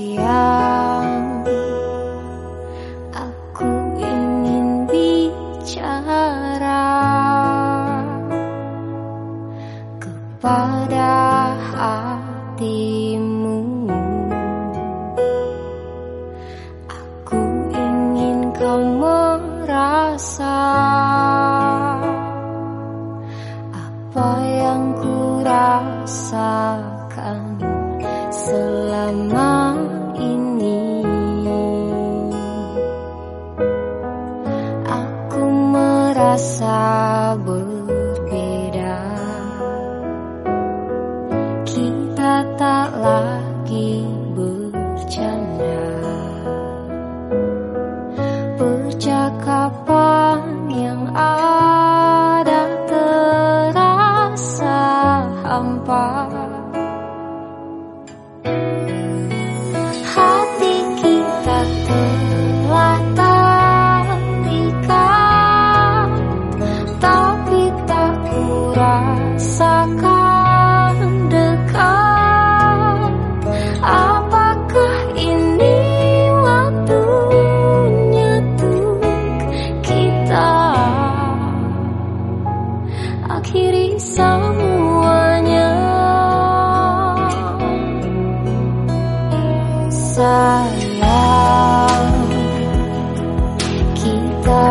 sayang Aku ingin bicara Kepada hatimu. Aku ingin kau merasa Apa yang ku rasakan selama merasa berbeda. Kita tak lagi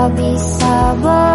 bisa ber